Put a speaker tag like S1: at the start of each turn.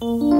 S1: you